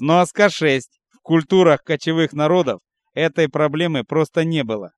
Сноска 6. В культурах кочевых народов этой проблемы просто не было.